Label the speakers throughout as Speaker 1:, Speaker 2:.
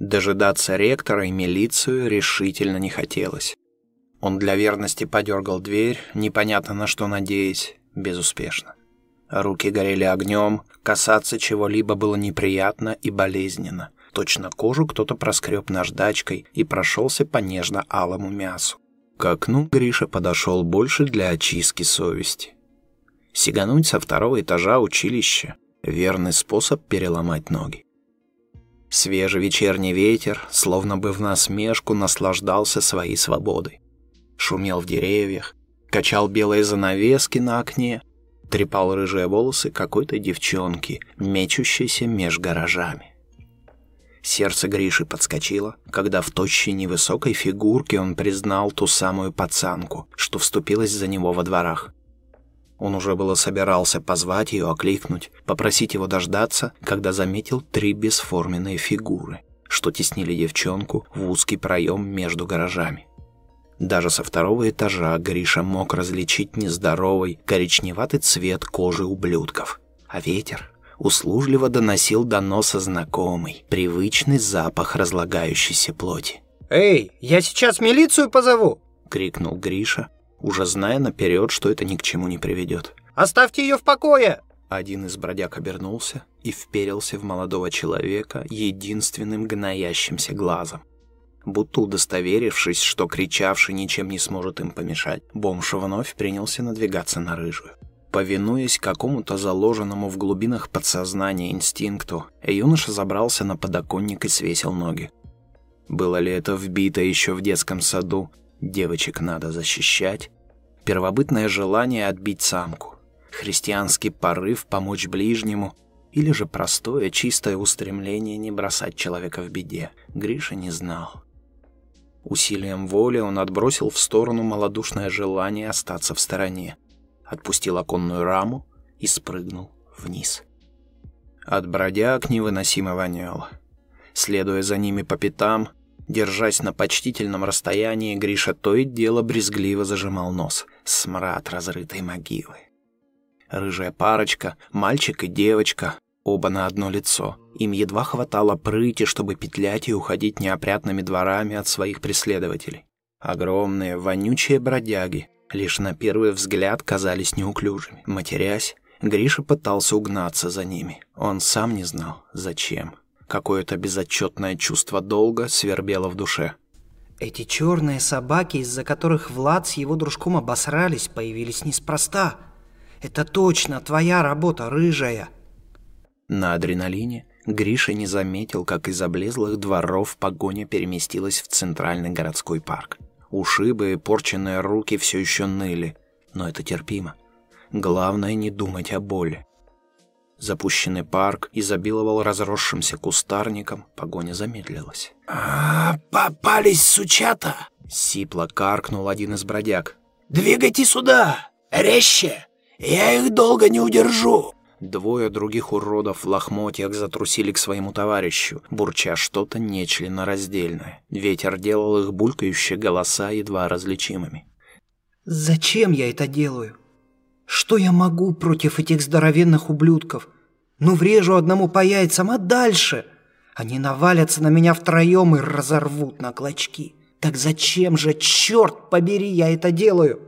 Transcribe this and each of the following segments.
Speaker 1: Дожидаться ректора и милицию решительно не хотелось. Он для верности подергал дверь, непонятно на что надеясь, безуспешно. Руки горели огнем, касаться чего-либо было неприятно и болезненно. Точно кожу кто-то проскреб наждачкой и прошелся по нежно-алому мясу. К окну Гриша подошел больше для очистки совести. Сигануть со второго этажа училища — верный способ переломать ноги. Свежий вечерний ветер, словно бы в насмешку, наслаждался своей свободой. Шумел в деревьях, качал белые занавески на окне, трепал рыжие волосы какой-то девчонки, мечущейся меж гаражами. Сердце Гриши подскочило, когда в тощей невысокой фигурке он признал ту самую пацанку, что вступилась за него во дворах. Он уже было собирался позвать ее, окликнуть, попросить его дождаться, когда заметил три бесформенные фигуры, что теснили девчонку в узкий проем между гаражами. Даже со второго этажа Гриша мог различить нездоровый, коричневатый цвет кожи ублюдков. А ветер услужливо доносил до носа знакомый, привычный запах разлагающейся плоти.
Speaker 2: «Эй, я сейчас милицию позову!»
Speaker 1: — крикнул Гриша, уже зная наперед, что это ни к чему не приведет.
Speaker 2: «Оставьте ее в покое!»
Speaker 1: Один из бродяг обернулся и вперился в молодого человека единственным гноящимся глазом. Будто удостоверившись, что кричавший ничем не сможет им помешать, бомж вновь принялся надвигаться на рыжую. Повинуясь какому-то заложенному в глубинах подсознания инстинкту, юноша забрался на подоконник и свесил ноги. Было ли это вбито еще в детском саду «девочек надо защищать», первобытное желание отбить самку, христианский порыв помочь ближнему или же простое чистое устремление не бросать человека в беде, Гриша не знал. Усилием воли он отбросил в сторону малодушное желание остаться в стороне отпустил оконную раму и спрыгнул вниз. От бродяг невыносимо воняло. Следуя за ними по пятам, держась на почтительном расстоянии, Гриша то и дело брезгливо зажимал нос. Смрад разрытой могилы. Рыжая парочка, мальчик и девочка, оба на одно лицо. Им едва хватало прыти, чтобы петлять и уходить неопрятными дворами от своих преследователей. Огромные, вонючие бродяги, лишь на первый взгляд казались неуклюжими. Матерясь, Гриша пытался угнаться за ними. Он сам не знал, зачем. Какое-то безотчетное чувство долга свербело в душе.
Speaker 2: Эти черные собаки, из-за которых Влад с его дружком обосрались, появились неспроста. Это точно твоя работа, рыжая.
Speaker 1: На адреналине Гриша не заметил, как из облезлых дворов погоня переместилась в центральный городской парк. Ушибы и порченные руки все еще ныли, но это терпимо. Главное не думать о боли. Запущенный парк изобиловал разросшимся кустарником, погоня замедлилась.
Speaker 3: «А, попались, сучата!»
Speaker 1: — сипло каркнул один из бродяг.
Speaker 3: «Двигайте сюда! Резче! Я их долго не удержу!»
Speaker 1: Двое других уродов в лохмотьях затрусили к своему товарищу, бурча что-то нечленораздельное. Ветер делал их булькающие голоса едва различимыми.
Speaker 2: «Зачем я это делаю? Что я могу против этих здоровенных ублюдков? Ну, врежу одному по яйцам, а дальше? Они навалятся на меня втроем и разорвут на клочки. Так зачем же, черт побери, я это делаю?»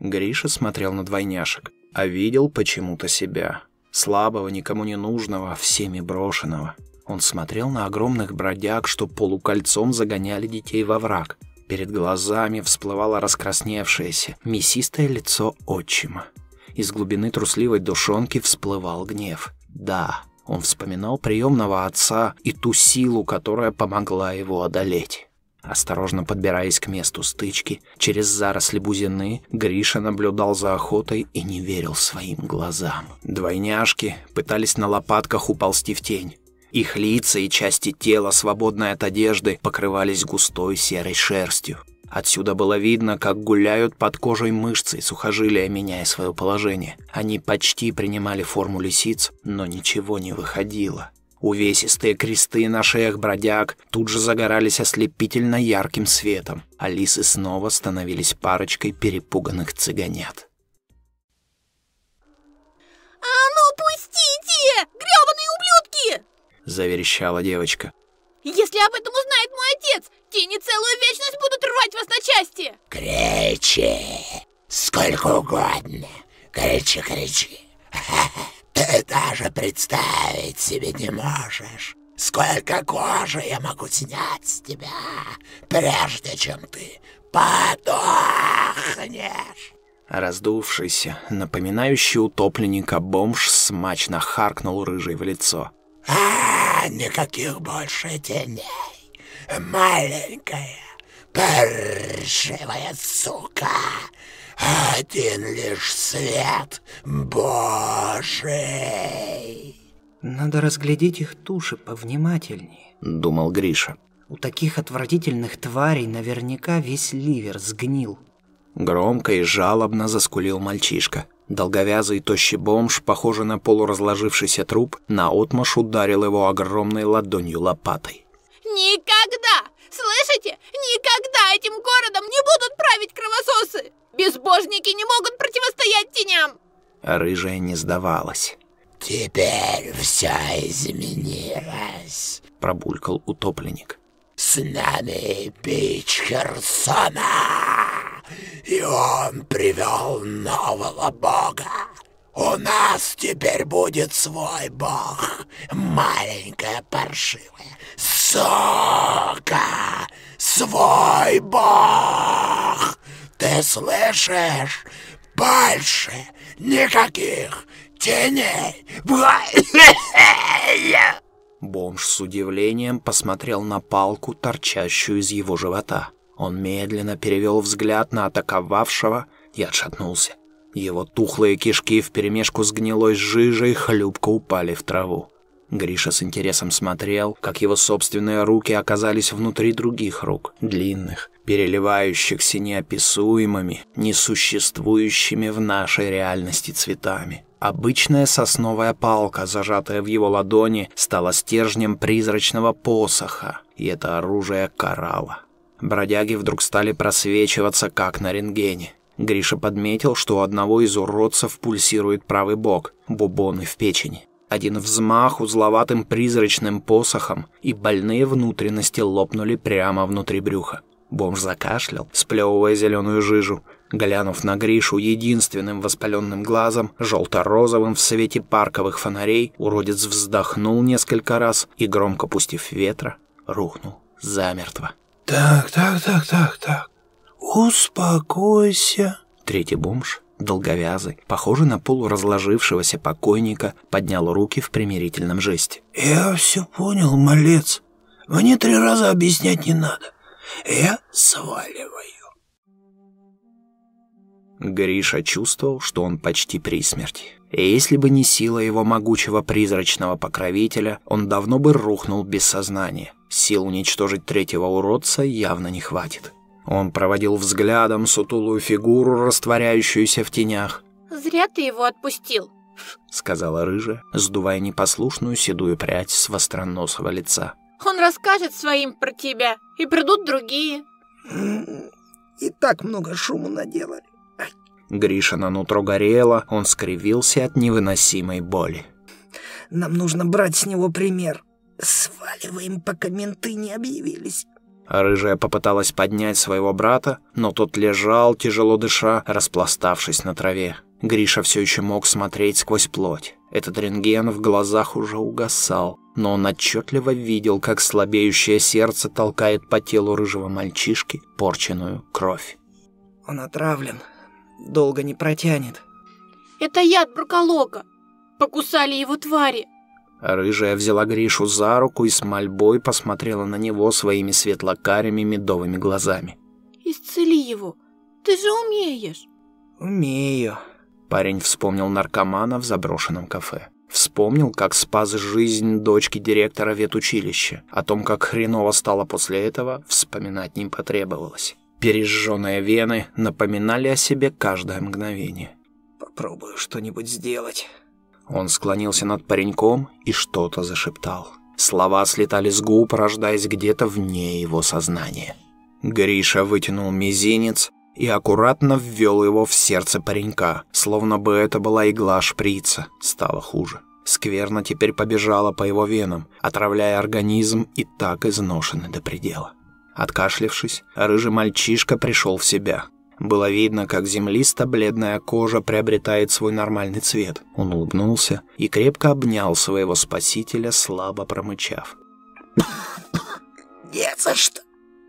Speaker 1: Гриша смотрел на двойняшек а видел почему-то себя. Слабого, никому не нужного, всеми брошенного. Он смотрел на огромных бродяг, что полукольцом загоняли детей во враг. Перед глазами всплывало раскрасневшееся, мясистое лицо отчима. Из глубины трусливой душонки всплывал гнев. Да, он вспоминал приемного отца и ту силу, которая помогла его одолеть. Осторожно подбираясь к месту стычки, через заросли бузины, Гриша наблюдал за охотой и не верил своим глазам. Двойняшки пытались на лопатках уползти в тень. Их лица и части тела, свободные от одежды, покрывались густой серой шерстью. Отсюда было видно, как гуляют под кожей мышцы и сухожилия, меняя свое положение. Они почти принимали форму лисиц, но ничего не выходило. Увесистые кресты на шеях бродяг тут же загорались ослепительно ярким светом, а лисы снова становились парочкой перепуганных цыганят.
Speaker 4: «А ну пустите! Грёбаные ублюдки!»
Speaker 1: — заверещала девочка.
Speaker 4: Если об этом узнает мой отец, тени целую вечность будут рвать вас на части!
Speaker 3: Кричи! Сколько угодно! Кричи, кричи! Ты даже представить себе не можешь, сколько кожи я могу снять с тебя, прежде чем ты подохнешь.
Speaker 1: Раздувшийся, напоминающий утопленника бомж смачно харкнул рыжий в лицо.
Speaker 3: А, никаких больше теней. Маленькая, паршивая сука. Один лишь свет Божий.
Speaker 2: Надо разглядеть их туши повнимательнее.
Speaker 1: Думал Гриша.
Speaker 2: У таких отвратительных тварей наверняка весь ливер сгнил.
Speaker 1: Громко и жалобно заскулил мальчишка. Долговязый тощий бомж, похожий на полуразложившийся труп, наотмашь ударил его огромной ладонью лопатой.
Speaker 4: Никогда! Слышите? Никогда этим городом не будут править кровососы! Безбожники не могут противостоять теням!
Speaker 1: Рыжая не сдавалась.
Speaker 3: «Теперь все изменилось», —
Speaker 1: пробулькал утопленник.
Speaker 3: «С нами бич Херсона, и он привел нового бога. У нас теперь будет свой бог, маленькая паршивая сука, свой бог. Ты слышишь? Больше никаких теней.
Speaker 1: Бомж с удивлением посмотрел на палку, торчащую из его живота. Он медленно перевел взгляд на атаковавшего и отшатнулся. Его тухлые кишки вперемешку с гнилой жижей хлюпко упали в траву. Гриша с интересом смотрел, как его собственные руки оказались внутри других рук, длинных, переливающихся неописуемыми, несуществующими в нашей реальности цветами. Обычная сосновая палка, зажатая в его ладони, стала стержнем призрачного посоха, и это оружие карало. Бродяги вдруг стали просвечиваться, как на рентгене. Гриша подметил, что у одного из уродцев пульсирует правый бок, бубоны в печени. Один взмах узловатым призрачным посохом, и больные внутренности лопнули прямо внутри брюха. Бомж закашлял, сплевывая зеленую жижу. Глянув на Гришу единственным воспаленным глазом, желто-розовым в свете парковых фонарей, уродец вздохнул несколько раз и, громко пустив ветра, рухнул замертво.
Speaker 3: «Так, так, так, так, так, успокойся».
Speaker 1: Третий бомж долговязый, похожий на полуразложившегося покойника, поднял руки в примирительном жесте.
Speaker 3: «Я все понял, малец. Мне три раза объяснять не надо. Я сваливаю».
Speaker 1: Гриша чувствовал, что он почти при смерти. И если бы не сила его могучего призрачного покровителя, он давно бы рухнул без сознания. Сил уничтожить третьего уродца явно не хватит. Он проводил взглядом сутулую фигуру, растворяющуюся в тенях.
Speaker 4: «Зря ты его отпустил», —
Speaker 1: сказала рыжая, сдувая непослушную седую прядь с востроносого лица.
Speaker 4: «Он расскажет своим про тебя, и придут другие».
Speaker 2: «И так много шума наделали».
Speaker 1: Гриша на нутро горело, он скривился от невыносимой боли.
Speaker 2: «Нам нужно брать с него пример. Сваливаем, пока менты не объявились».
Speaker 1: Рыжая попыталась поднять своего брата, но тот лежал, тяжело дыша, распластавшись на траве. Гриша все еще мог смотреть сквозь плоть. Этот рентген в глазах уже угасал, но он отчетливо видел, как слабеющее сердце толкает по телу рыжего мальчишки порченную кровь.
Speaker 2: «Он отравлен. Долго не протянет».
Speaker 4: «Это яд бруколока. Покусали его твари.
Speaker 1: Рыжая взяла Гришу за руку и с мольбой посмотрела на него своими светлокарими медовыми глазами.
Speaker 4: «Исцели его! Ты же умеешь!»
Speaker 2: «Умею!»
Speaker 1: Парень вспомнил наркомана в заброшенном кафе. Вспомнил, как спас жизнь дочки директора ветучилища. О том, как хреново стало после этого, вспоминать не потребовалось. Пережженные вены напоминали о себе каждое мгновение.
Speaker 2: «Попробую что-нибудь сделать».
Speaker 1: Он склонился над пареньком и что-то зашептал. Слова слетали с губ, рождаясь где-то вне его сознания. Гриша вытянул мизинец и аккуратно ввел его в сердце паренька, словно бы это была игла шприца. Стало хуже. Скверно теперь побежала по его венам, отравляя организм и так изношенный до предела. Откашлившись, рыжий мальчишка пришел в себя. Было видно, как землисто-бледная кожа приобретает свой нормальный цвет. Он улыбнулся и крепко обнял своего спасителя, слабо промычав.
Speaker 3: «Не за что!»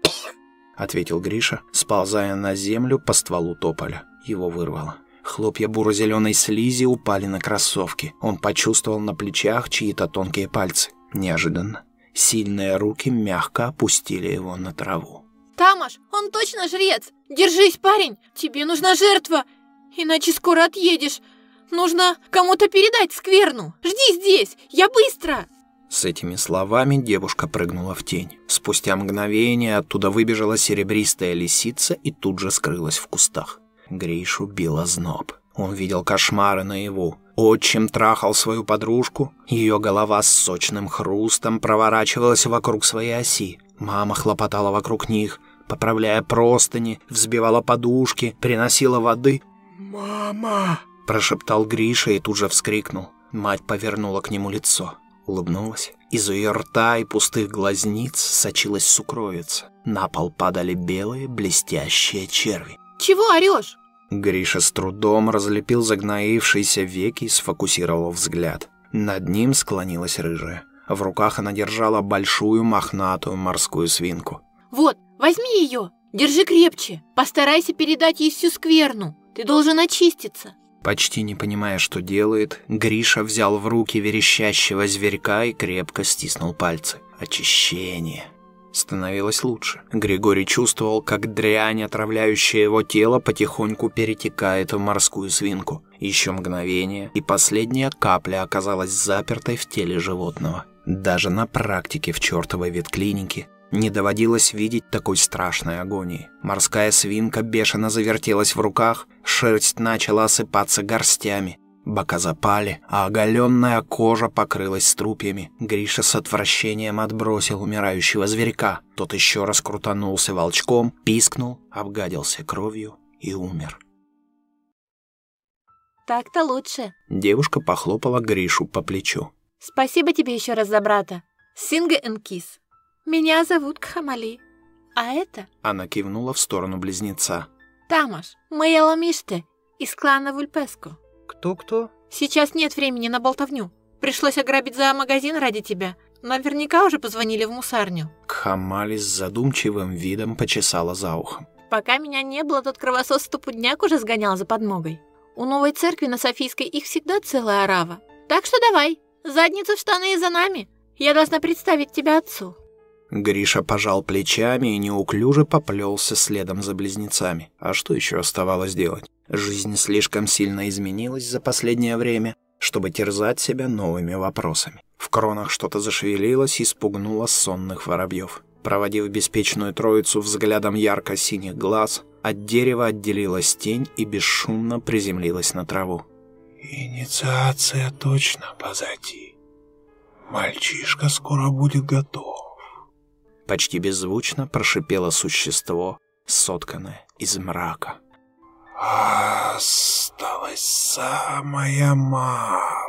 Speaker 1: — ответил Гриша, сползая на землю по стволу тополя. Его вырвало. Хлопья буро-зеленой слизи упали на кроссовки. Он почувствовал на плечах чьи-то тонкие пальцы. Неожиданно. Сильные руки мягко опустили его на траву.
Speaker 4: Тамаш, он точно жрец! Держись, парень! Тебе нужна жертва! Иначе скоро отъедешь. Нужно кому-то передать скверну. Жди здесь! Я быстро!»
Speaker 1: С этими словами девушка прыгнула в тень. Спустя мгновение оттуда выбежала серебристая лисица и тут же скрылась в кустах. Гришу била зноб. Он видел кошмары наяву. Отчим трахал свою подружку, ее голова с сочным хрустом проворачивалась вокруг своей оси. Мама хлопотала вокруг них, поправляя простыни, взбивала подушки, приносила воды.
Speaker 3: «Мама!»
Speaker 1: – прошептал Гриша и тут же вскрикнул. Мать повернула к нему лицо, улыбнулась. Из ее рта и пустых глазниц сочилась сукровица. На пол падали белые блестящие черви.
Speaker 4: «Чего орешь?»
Speaker 1: Гриша с трудом разлепил загноившиеся веки и сфокусировал взгляд. Над ним склонилась рыжая. В руках она держала большую мохнатую морскую свинку.
Speaker 4: «Вот, возьми ее, держи крепче, постарайся передать ей всю скверну. Ты должен очиститься».
Speaker 1: Почти не понимая, что делает, Гриша взял в руки верещащего зверька и крепко стиснул пальцы. Очищение. Становилось лучше. Григорий чувствовал, как дрянь, отравляющая его тело, потихоньку перетекает в морскую свинку. Еще мгновение, и последняя капля оказалась запертой в теле животного. Даже на практике в чертовой ветклинике не доводилось видеть такой страшной агонии. Морская свинка бешено завертелась в руках, шерсть начала осыпаться горстями. Бока запали, а оголенная кожа покрылась струпьями. Гриша с отвращением отбросил умирающего зверька. Тот еще раз крутанулся волчком, пискнул, обгадился кровью и умер.
Speaker 4: «Так-то лучше».
Speaker 1: Девушка похлопала Гришу по плечу.
Speaker 4: «Спасибо тебе еще раз за брата. Синга Энкис. Меня зовут Кхамали. А это...»
Speaker 1: Она кивнула в сторону близнеца.
Speaker 4: «Тамаш, моя ламиште из клана Вульпеско».
Speaker 2: Кто-кто?
Speaker 4: Сейчас нет времени на болтовню. Пришлось ограбить за магазин ради тебя. Наверняка уже позвонили в мусарню.
Speaker 1: Кхамали с задумчивым видом почесала за ухом.
Speaker 4: Пока меня не было, тот кровосос стопудняк уже сгонял за подмогой. У новой церкви на Софийской их всегда целая орава. Так что давай, задницу в штаны и за нами. Я должна представить тебя отцу.
Speaker 1: Гриша пожал плечами и неуклюже поплелся следом за близнецами. А что еще оставалось делать? Жизнь слишком сильно изменилась за последнее время, чтобы терзать себя новыми вопросами. В кронах что-то зашевелилось и спугнуло сонных воробьев. Проводив беспечную троицу взглядом ярко-синих глаз, от дерева отделилась тень и бесшумно приземлилась на траву.
Speaker 3: «Инициация точно позади. Мальчишка скоро будет готов».
Speaker 1: Почти беззвучно прошипело существо, сотканное из мрака.
Speaker 3: Осталась самая малость.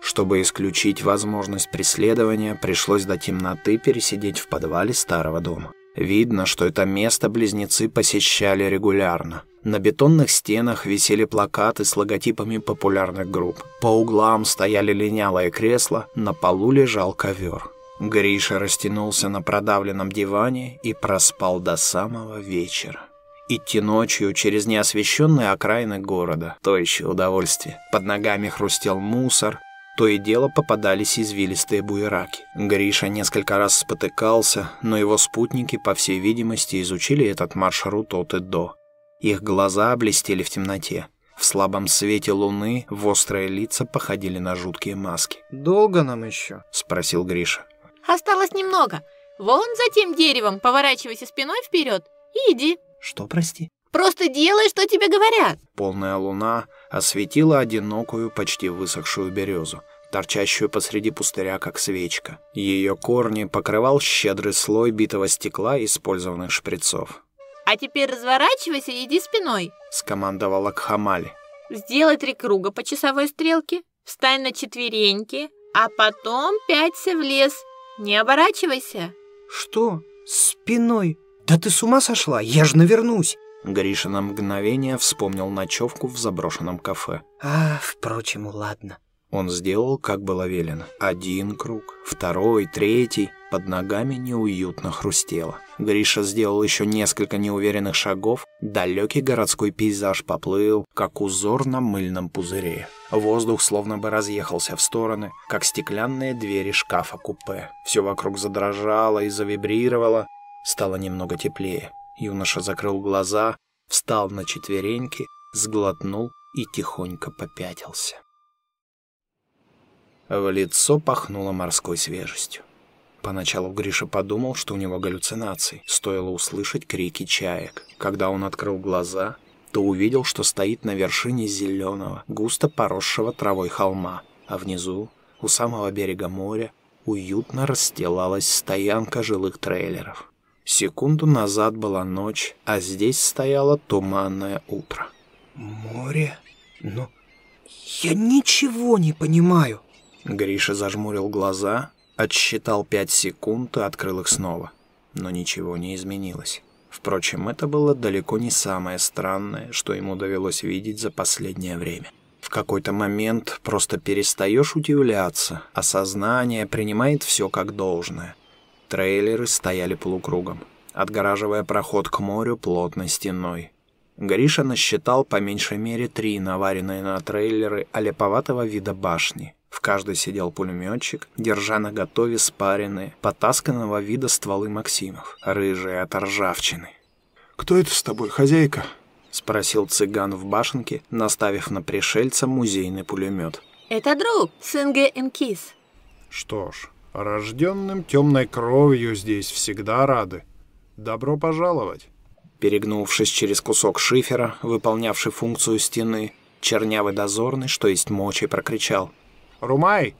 Speaker 1: Чтобы исключить возможность преследования, пришлось до темноты пересидеть в подвале старого дома. Видно, что это место близнецы посещали регулярно. На бетонных стенах висели плакаты с логотипами популярных групп. По углам стояли линялые кресла, на полу лежал ковер. Гриша растянулся на продавленном диване и проспал до самого вечера. Идти ночью через неосвещенные окраины города – то еще удовольствие. Под ногами хрустел мусор, то и дело попадались извилистые буераки. Гриша несколько раз спотыкался, но его спутники, по всей видимости, изучили этот маршрут от и до. Их глаза блестели в темноте. В слабом свете луны в острые лица походили на жуткие маски.
Speaker 2: «Долго нам еще?»
Speaker 1: – спросил Гриша.
Speaker 4: Осталось немного. Вон за тем деревом поворачивайся спиной вперед и иди.
Speaker 2: Что, прости?
Speaker 4: Просто делай, что тебе говорят.
Speaker 1: Полная луна осветила одинокую, почти высохшую березу, торчащую посреди пустыря, как свечка. Ее корни покрывал щедрый слой битого стекла использованных шприцов.
Speaker 4: А теперь разворачивайся и иди спиной.
Speaker 1: Скомандовала Кхамали.
Speaker 4: Сделай три круга по часовой стрелке, встань на четвереньки, а потом пяться в лес. Не оборачивайся.
Speaker 2: Что? Спиной? Да ты с ума сошла? Я же навернусь.
Speaker 1: Гриша на мгновение вспомнил ночевку в заброшенном кафе.
Speaker 2: А, впрочем, ладно.
Speaker 1: Он сделал, как было велено. Один круг, второй, третий. Под ногами неуютно хрустело. Гриша сделал еще несколько неуверенных шагов. Далекий городской пейзаж поплыл, как узор на мыльном пузыре. Воздух словно бы разъехался в стороны, как стеклянные двери шкафа-купе. Все вокруг задрожало и завибрировало. Стало немного теплее. Юноша закрыл глаза, встал на четвереньки, сглотнул и тихонько попятился. В лицо пахнуло морской свежестью. Поначалу Гриша подумал, что у него галлюцинации. Стоило услышать крики чаек. Когда он открыл глаза, то увидел, что стоит на вершине зеленого, густо поросшего травой холма, а внизу, у самого берега моря, уютно расстилалась стоянка жилых трейлеров. Секунду назад была ночь, а здесь стояло туманное утро.
Speaker 2: Море? Но я ничего не понимаю.
Speaker 1: Гриша зажмурил глаза, отсчитал пять секунд и открыл их снова. Но ничего не изменилось. Впрочем, это было далеко не самое странное, что ему довелось видеть за последнее время. В какой-то момент просто перестаешь удивляться, а сознание принимает все как должное. Трейлеры стояли полукругом, отгораживая проход к морю плотной стеной. Гриша насчитал по меньшей мере три наваренные на трейлеры олеповатого вида башни. В каждой сидел пулеметчик, держа на готове спаренные, потасканного вида стволы Максимов, рыжие от ржавчины.
Speaker 3: «Кто это с тобой, хозяйка?»
Speaker 1: — спросил цыган в башенке, наставив на пришельца музейный пулемет.
Speaker 4: Это друг, Синге Энкис.
Speaker 3: «Что ж, рожденным темной кровью здесь всегда рады. Добро пожаловать!»
Speaker 1: Перегнувшись через кусок шифера, выполнявший функцию стены, чернявый дозорный, что есть мочи, прокричал —
Speaker 3: «Румай,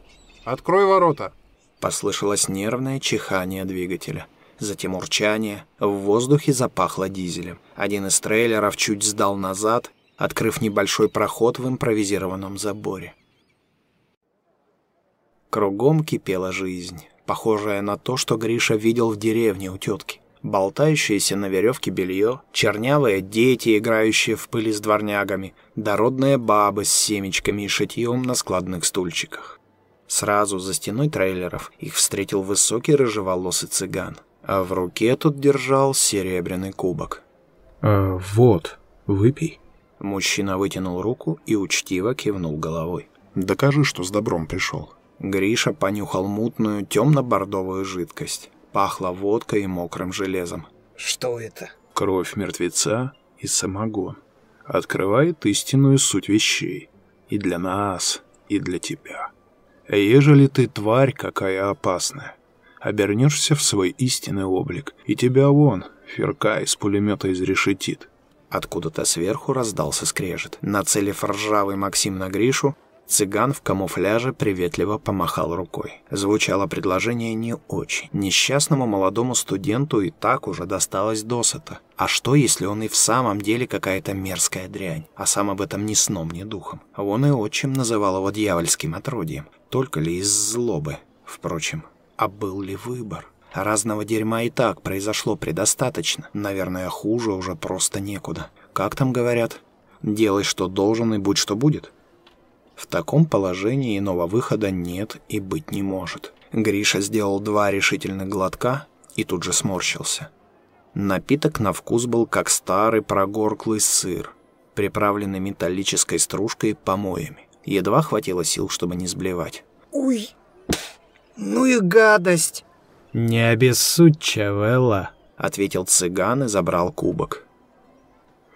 Speaker 3: открой ворота!»
Speaker 1: Послышалось нервное чихание двигателя. Затем урчание. В воздухе запахло дизелем. Один из трейлеров чуть сдал назад, открыв небольшой проход в импровизированном заборе. Кругом кипела жизнь, похожая на то, что Гриша видел в деревне у тетки. Болтающееся на веревке белье, чернявые дети, играющие в пыли с дворнягами, дородные бабы с семечками и шитьем на складных стульчиках. Сразу за стеной трейлеров их встретил высокий рыжеволосый цыган, а в руке тут держал серебряный кубок.
Speaker 3: «А, «Вот, выпей».
Speaker 1: Мужчина вытянул руку и учтиво кивнул головой.
Speaker 3: «Докажи, что с добром пришел».
Speaker 1: Гриша понюхал мутную темно-бордовую жидкость пахло водкой и мокрым железом.
Speaker 2: Что это?
Speaker 3: Кровь мертвеца и самогон. Открывает истинную суть вещей. И для нас, и для тебя. Ежели ты тварь какая опасная, обернешься в свой истинный облик, и тебя вон, ферка из пулемета изрешетит.
Speaker 1: Откуда-то сверху раздался скрежет. Нацелив ржавый Максим на Гришу, Цыган в камуфляже приветливо помахал рукой. Звучало предложение не очень. Несчастному молодому студенту и так уже досталось досыта. А что, если он и в самом деле какая-то мерзкая дрянь, а сам об этом ни сном, ни духом? Он и отчим называл его дьявольским отродьем. Только ли из злобы? Впрочем, а был ли выбор? Разного дерьма и так произошло предостаточно. Наверное, хуже уже просто некуда. Как там говорят? Делай, что должен, и будь, что будет. В таком положении иного выхода нет и быть не может. Гриша сделал два решительных глотка и тут же сморщился. Напиток на вкус был как старый прогорклый сыр, приправленный металлической стружкой и помоями. Едва хватило сил, чтобы не сблевать.
Speaker 2: Уй, ну и гадость.
Speaker 1: «Не обессудь, Чавелла», — ответил цыган и забрал кубок.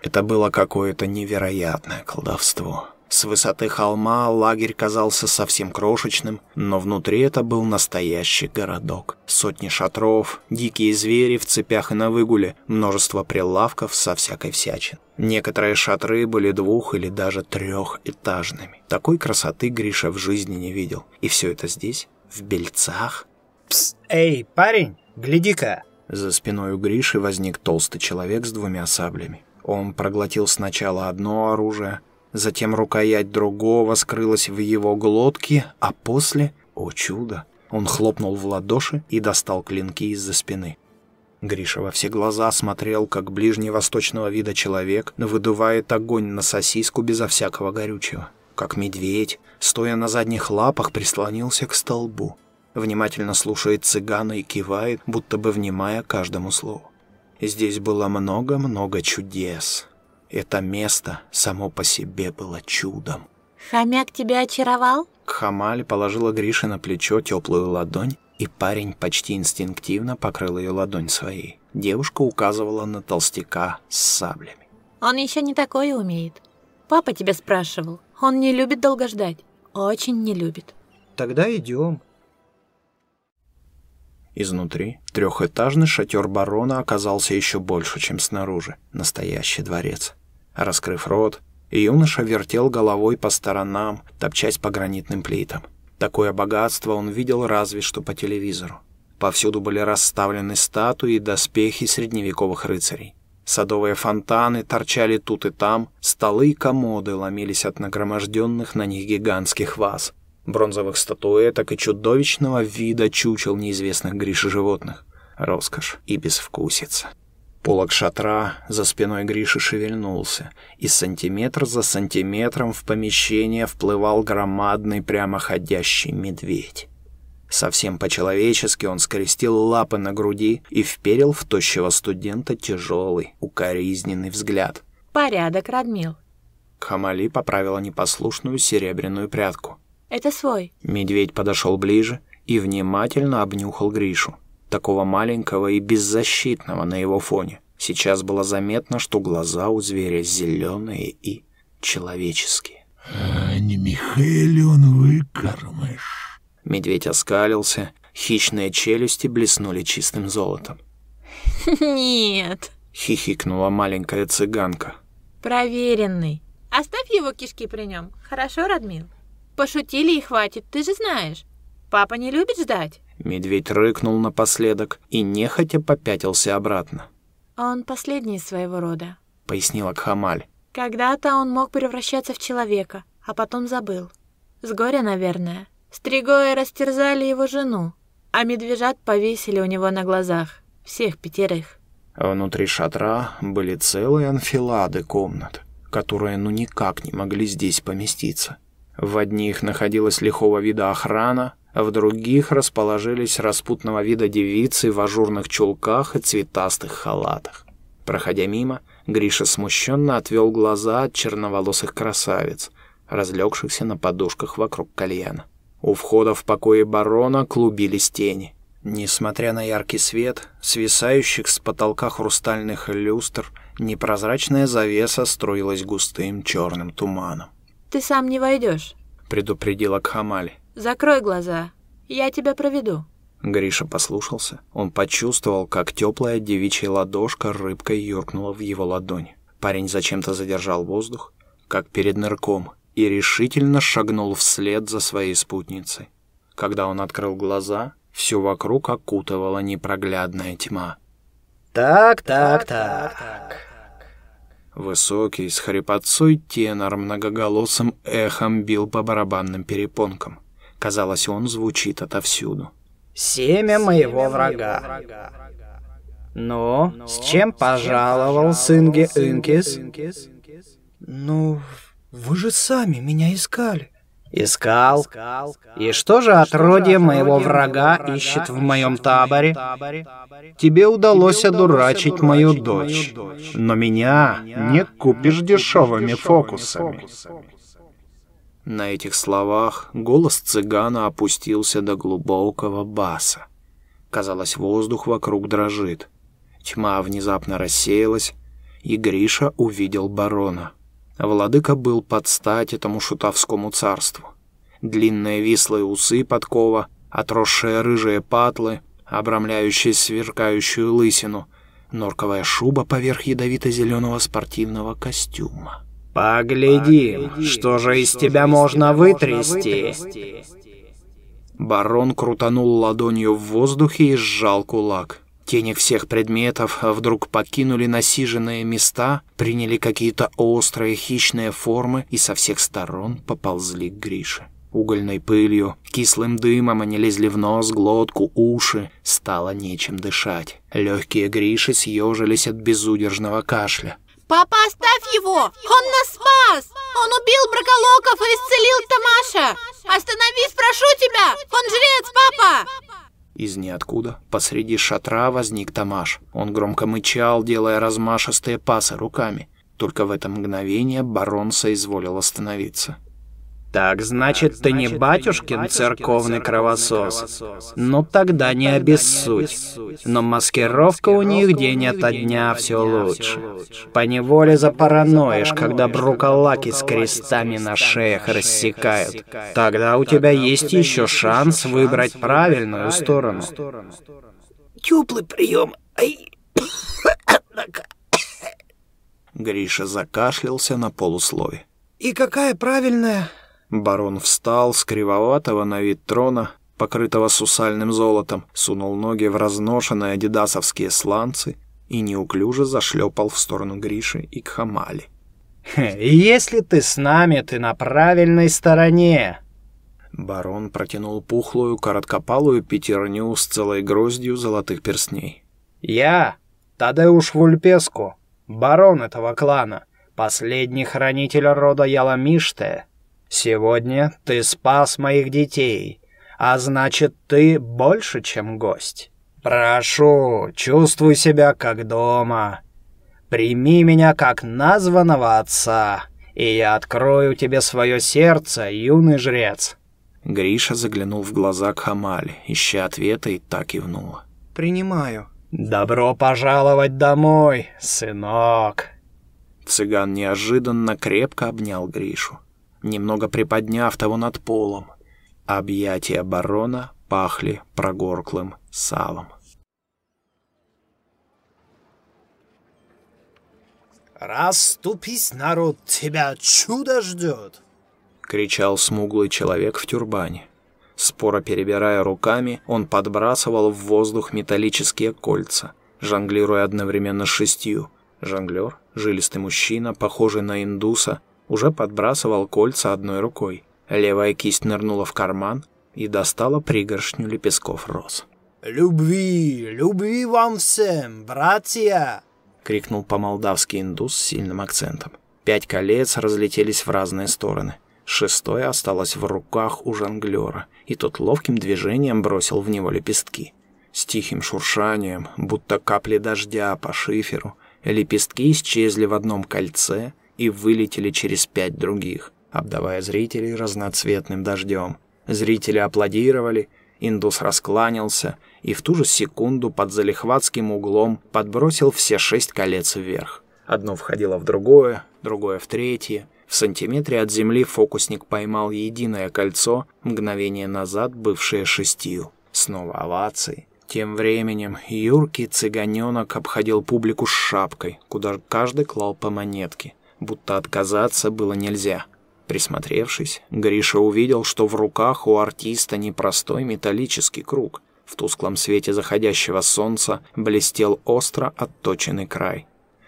Speaker 1: Это было какое-то невероятное колдовство. С высоты холма лагерь казался совсем крошечным, но внутри это был настоящий городок. Сотни шатров, дикие звери в цепях и на выгуле, множество прилавков со всякой всячин. Некоторые шатры были двух- или даже трехэтажными. Такой красоты Гриша в жизни не видел. И все это здесь, в Бельцах.
Speaker 2: Пс, эй, парень, гляди-ка.
Speaker 1: За спиной у Гриши возник толстый человек с двумя саблями. Он проглотил сначала одно оружие, затем рукоять другого скрылась в его глотке, а после, о чудо, он хлопнул в ладоши и достал клинки из-за спины. Гриша во все глаза смотрел, как ближневосточного вида человек выдувает огонь на сосиску безо всякого горючего. Как медведь, стоя на задних лапах, прислонился к столбу. Внимательно слушает цыгана и кивает, будто бы внимая каждому слову. Здесь было много-много чудес. Это место само по себе было чудом.
Speaker 4: Хомяк тебя очаровал?
Speaker 1: Хамаль положила Грише на плечо теплую ладонь, и парень почти инстинктивно покрыл ее ладонь своей. Девушка указывала на толстяка с саблями.
Speaker 4: Он еще не такое умеет. Папа тебя спрашивал. Он не любит долго ждать. Очень не любит.
Speaker 2: Тогда идем.
Speaker 1: Изнутри трехэтажный шатер барона оказался еще больше, чем снаружи. Настоящий дворец. Раскрыв рот, юноша вертел головой по сторонам, топчась по гранитным плитам. Такое богатство он видел разве что по телевизору. Повсюду были расставлены статуи и доспехи средневековых рыцарей. Садовые фонтаны торчали тут и там, столы и комоды ломились от нагроможденных на них гигантских ваз бронзовых статуэток и чудовищного вида чучел неизвестных Гриши животных. Роскошь и безвкусица. Полок шатра за спиной Гриши шевельнулся, и сантиметр за сантиметром в помещение вплывал громадный прямоходящий медведь. Совсем по-человечески он скрестил лапы на груди и вперил в тощего студента тяжелый, укоризненный взгляд.
Speaker 4: Порядок, Радмил.
Speaker 1: Хамали поправила непослушную серебряную прядку.
Speaker 4: Это свой.
Speaker 1: Медведь подошел ближе и внимательно обнюхал Гришу. Такого маленького и беззащитного на его фоне. Сейчас было заметно, что глаза у зверя зеленые и человеческие.
Speaker 5: «А не Михаэлион выкормыш?»
Speaker 1: Медведь оскалился, хищные челюсти блеснули чистым золотом.
Speaker 4: Нет.
Speaker 1: Хихикнула маленькая цыганка.
Speaker 4: Проверенный. Оставь его кишки при нем. Хорошо, Радмил? Пошутили и хватит, ты же знаешь. Папа не любит ждать.
Speaker 1: Медведь рыкнул напоследок и нехотя попятился обратно.
Speaker 4: Он последний из своего рода,
Speaker 1: пояснила Кхамаль.
Speaker 4: Когда-то он мог превращаться в человека, а потом забыл. С горя, наверное. Стригои растерзали его жену, а медвежат повесили у него на глазах. Всех пятерых.
Speaker 1: Внутри шатра были целые анфилады комнат, которые ну никак не могли здесь поместиться. В одних находилась лихого вида охрана, а в других расположились распутного вида девицы в ажурных чулках и цветастых халатах. Проходя мимо, Гриша смущенно отвел глаза от черноволосых красавиц, разлегшихся на подушках вокруг кальяна. У входа в покое барона клубились тени. Несмотря на яркий свет, свисающих с потолка хрустальных люстр, непрозрачная завеса струилась густым черным туманом.
Speaker 4: Ты сам не войдешь,
Speaker 1: предупредила Кхамали.
Speaker 4: Закрой глаза, я тебя проведу.
Speaker 1: Гриша послушался. Он почувствовал, как теплая девичья ладошка рыбкой юркнула в его ладонь. Парень зачем-то задержал воздух, как перед нырком, и решительно шагнул вслед за своей спутницей. Когда он открыл глаза, все вокруг окутывала непроглядная тьма.
Speaker 2: «Так, так, так...»
Speaker 1: Высокий, с хрипотцой тенор многоголосым эхом бил по барабанным перепонкам. Казалось, он звучит отовсюду.
Speaker 2: «Семя моего врага». «Ну, с чем пожаловал Синге Инкис?» «Ну, вы же сами меня искали». «Искал? И что же отродье моего врага ищет в моем таборе?» «Тебе удалось одурачить мою дочь, но меня не купишь дешевыми фокусами».
Speaker 1: На этих словах голос цыгана опустился до глубокого баса. Казалось, воздух вокруг дрожит. Тьма внезапно рассеялась, и Гриша увидел барона. Владыка был под стать этому шутовскому царству. Длинные вислые усы подкова, отросшие рыжие патлы, обрамляющие сверкающую лысину, норковая шуба поверх ядовито-зеленого спортивного костюма.
Speaker 2: «Погляди, что же из тебя можно вытрясти?»
Speaker 1: Барон крутанул ладонью в воздухе и сжал кулак. Тени всех предметов вдруг покинули насиженные места, приняли какие-то острые хищные формы и со всех сторон поползли к Грише. Угольной пылью, кислым дымом они лезли в нос, глотку, уши. Стало нечем дышать. Легкие Гриши съежились от безудержного кашля.
Speaker 4: Папа, оставь его! Он нас спас! Он убил браколоков и исцелил Тамаша! Остановись, прошу тебя! Он жрец, папа!
Speaker 1: Из ниоткуда посреди шатра возник Тамаш. Он громко мычал, делая размашистые пасы руками. Только в это мгновение барон соизволил остановиться. «Так, значит, ты не батюшкин церковный кровосос? Ну, тогда не обессудь. Но маскировка у них день ото дня все лучше. Поневоле запараноишь, когда брукалаки с крестами на шеях рассекают. Тогда у тебя есть еще шанс выбрать правильную сторону».
Speaker 2: Теплый прием. Ай.
Speaker 1: Гриша закашлялся на полуслове.
Speaker 2: И какая правильная?
Speaker 1: Барон встал с кривоватого на вид трона, покрытого сусальным золотом, сунул ноги в разношенные адидасовские сланцы и неуклюже зашлепал в сторону Гриши и к Хамали.
Speaker 6: «Если ты с нами, ты на правильной стороне!»
Speaker 1: Барон протянул пухлую, короткопалую пятерню с целой гроздью золотых перстней.
Speaker 6: «Я, Тадеуш Вульпеску, барон этого клана, последний хранитель рода Яламиште, Сегодня ты спас моих детей, а значит, ты больше, чем гость. Прошу, чувствуй себя как дома. Прими меня как названного отца, и я открою тебе свое сердце, юный жрец».
Speaker 1: Гриша заглянул в глаза к Хамали, ища ответа, и так кивнула.
Speaker 2: Принимаю.
Speaker 6: «Добро пожаловать домой, сынок!»
Speaker 1: Цыган неожиданно крепко обнял Гришу немного приподняв того над полом. Объятия барона пахли прогорклым салом.
Speaker 6: «Раступись, народ, тебя чудо ждет!»
Speaker 1: — кричал смуглый человек в тюрбане. Споро перебирая руками, он подбрасывал в воздух металлические кольца, жонглируя одновременно шестью. Жонглер, жилистый мужчина, похожий на индуса, уже подбрасывал кольца одной рукой. Левая кисть нырнула в карман и достала пригоршню лепестков роз.
Speaker 6: «Любви, любви вам всем, братья!»
Speaker 1: — крикнул по-молдавски индус с сильным акцентом. Пять колец разлетелись в разные стороны. Шестое осталось в руках у жонглера, и тот ловким движением бросил в него лепестки. С тихим шуршанием, будто капли дождя по шиферу, лепестки исчезли в одном кольце, и вылетели через пять других, обдавая зрителей разноцветным дождем. Зрители аплодировали, индус раскланялся и в ту же секунду под залихватским углом подбросил все шесть колец вверх. Одно входило в другое, другое в третье. В сантиметре от земли фокусник поймал единое кольцо, мгновение назад бывшее шестью. Снова овации. Тем временем юркий цыганенок обходил публику с шапкой, куда каждый клал по монетке будто отказаться было нельзя. Присмотревшись, Гриша увидел, что в руках у артиста непростой металлический круг. В тусклом свете заходящего солнца блестел остро отточенный край.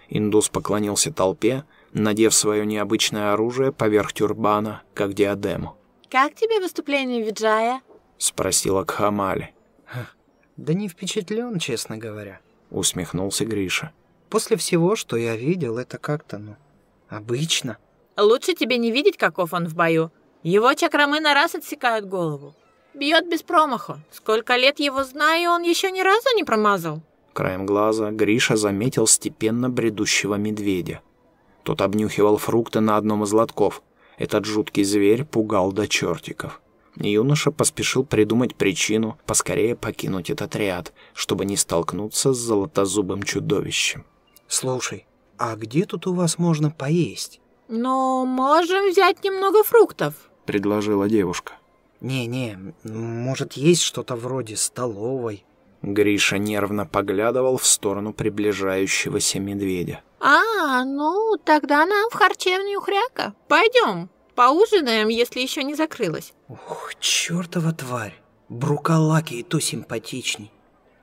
Speaker 1: Индус поклонился толпе, надев свое необычное оружие поверх тюрбана, как диадему.
Speaker 4: «Как тебе выступление Виджая?»
Speaker 1: — спросила Кхамали.
Speaker 2: «Да не впечатлен, честно говоря», —
Speaker 1: усмехнулся Гриша.
Speaker 2: «После всего, что я видел, это как-то, ну, Обычно.
Speaker 4: Лучше тебе не видеть, каков он в бою. Его чакрамы на раз отсекают голову. Бьет без промаха. Сколько лет его знаю, он еще ни разу не промазал.
Speaker 1: Краем глаза Гриша заметил степенно бредущего медведя. Тот обнюхивал фрукты на одном из лотков. Этот жуткий зверь пугал до чертиков. Юноша поспешил придумать причину поскорее покинуть этот ряд, чтобы не столкнуться с золотозубым чудовищем.
Speaker 2: «Слушай, «А где тут у вас можно поесть?»
Speaker 4: «Ну, можем взять немного фруктов», —
Speaker 1: предложила девушка.
Speaker 2: «Не-не, может, есть что-то вроде столовой?»
Speaker 1: Гриша нервно поглядывал в сторону приближающегося медведя.
Speaker 4: «А, ну, тогда нам в харчевню хряка. Пойдем, поужинаем, если еще не закрылась».
Speaker 2: «Ух, чертова тварь! Брукалаки и то симпатичней.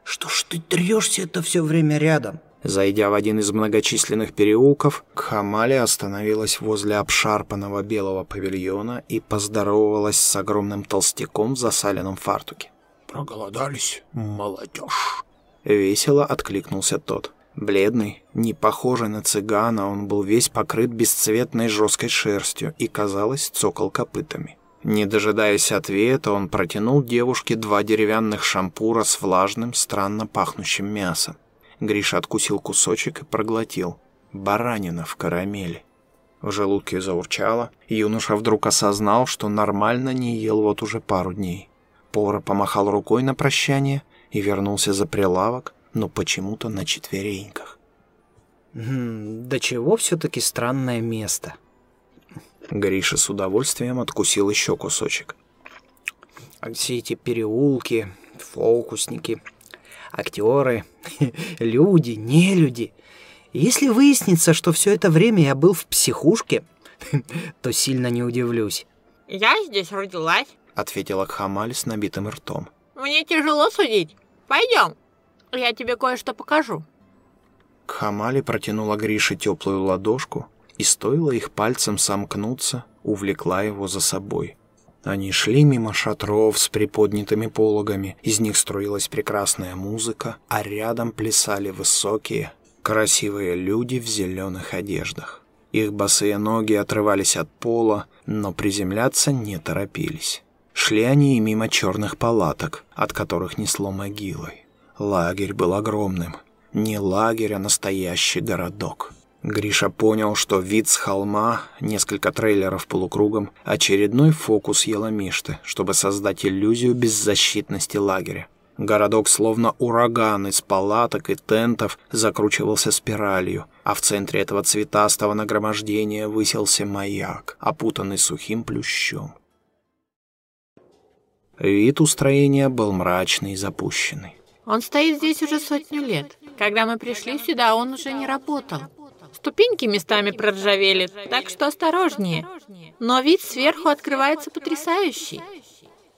Speaker 2: Что ж ты трешься это все время рядом?
Speaker 1: Зайдя в один из многочисленных переулков, Кхамали остановилась возле обшарпанного белого павильона и поздоровалась с огромным толстяком в засаленном фартуке.
Speaker 5: Проголодались, молодежь.
Speaker 1: Весело откликнулся тот. Бледный, не похожий на цыгана, он был весь покрыт бесцветной жесткой шерстью и, казалось, цокал копытами. Не дожидаясь ответа, он протянул девушке два деревянных шампура с влажным, странно пахнущим мясом. Гриша откусил кусочек и проглотил. Баранина в карамели. В желудке заурчало. Юноша вдруг осознал, что нормально не ел вот уже пару дней. Повар помахал рукой на прощание и вернулся за прилавок, но почему-то на четвереньках.
Speaker 2: Хм, да чего все-таки странное место.
Speaker 1: Гриша с удовольствием откусил еще кусочек.
Speaker 2: Все эти переулки, фокусники, актеры, люди, не люди. Если выяснится, что все это время я был в психушке, то сильно не удивлюсь.
Speaker 4: Я здесь родилась.
Speaker 1: Ответила Кхамаль с набитым ртом.
Speaker 4: Мне тяжело судить. Пойдем, я тебе кое-что покажу.
Speaker 1: Кхамали протянула Грише теплую ладошку, и стоило их пальцем сомкнуться, увлекла его за собой. Они шли мимо шатров с приподнятыми пологами, из них струилась прекрасная музыка, а рядом плясали высокие, красивые люди в зеленых одеждах. Их босые ноги отрывались от пола, но приземляться не торопились. Шли они и мимо черных палаток, от которых несло могилой. Лагерь был огромным. Не лагерь, а настоящий городок. Гриша понял, что вид с холма, несколько трейлеров полукругом, очередной фокус Еламишты, чтобы создать иллюзию беззащитности лагеря. Городок, словно ураган из палаток и тентов, закручивался спиралью, а в центре этого цветастого нагромождения высился маяк, опутанный сухим плющом. Вид устроения был мрачный и запущенный.
Speaker 4: Он стоит здесь уже сотню лет. Когда мы пришли сюда, он уже не работал. Ступеньки местами проржавели, так что осторожнее. Но вид сверху открывается потрясающий.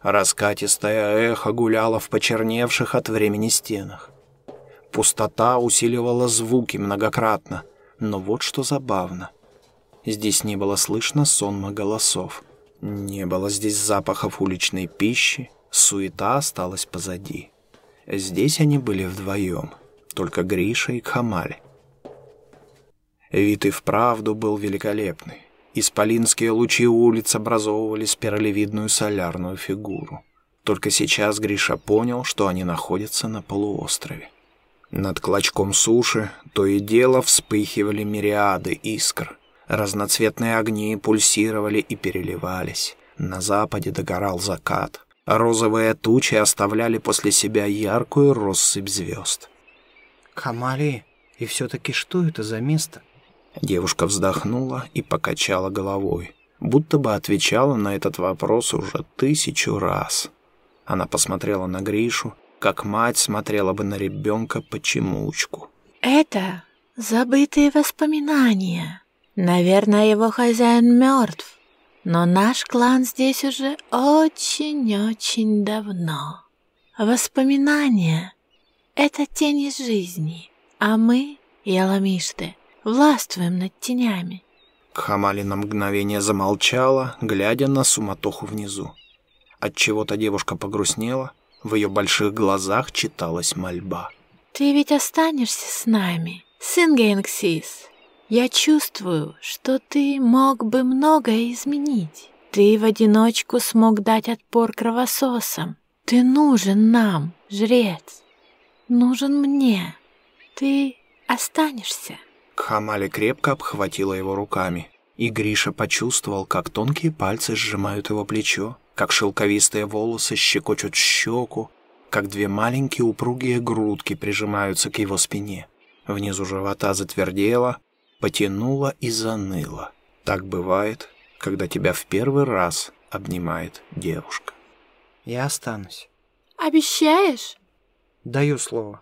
Speaker 1: Раскатистое эхо гуляло в почерневших от времени стенах. Пустота усиливала звуки многократно, но вот что забавно. Здесь не было слышно сонма голосов. Не было здесь запахов уличной пищи, суета осталась позади. Здесь они были вдвоем, только Гриша и Кхамаль. Вид и вправду был великолепный. Исполинские лучи улиц образовывали спиралевидную солярную фигуру. Только сейчас Гриша понял, что они находятся на полуострове. Над клочком суши то и дело вспыхивали мириады искр. Разноцветные огни пульсировали и переливались. На западе догорал закат. Розовые тучи оставляли после себя яркую россыпь звезд.
Speaker 2: Камали, и все-таки что это за место?
Speaker 1: Девушка вздохнула и покачала головой, будто бы отвечала на этот вопрос уже тысячу раз. Она посмотрела на Гришу, как мать смотрела бы на ребенка по чемучку.
Speaker 4: Это забытые воспоминания. Наверное, его хозяин мертв, но наш клан здесь уже очень-очень давно. Воспоминания — это тени жизни, а мы, Яламишты, властвуем над тенями.
Speaker 1: Кхамали на мгновение замолчала, глядя на суматоху внизу. От чего то девушка погрустнела, в ее больших глазах читалась мольба.
Speaker 4: «Ты ведь останешься с нами, сын Генгсис. Я чувствую, что ты мог бы многое изменить. Ты в одиночку смог дать отпор кровососам. Ты нужен нам, жрец. Нужен мне. Ты останешься».
Speaker 1: Хамали крепко обхватила его руками, и Гриша почувствовал, как тонкие пальцы сжимают его плечо, как шелковистые волосы щекочут щеку, как две маленькие упругие грудки прижимаются к его спине. Внизу живота затвердело, потянуло и заныло. Так бывает, когда тебя в первый раз обнимает девушка.
Speaker 2: Я останусь.
Speaker 4: Обещаешь?
Speaker 2: Даю слово.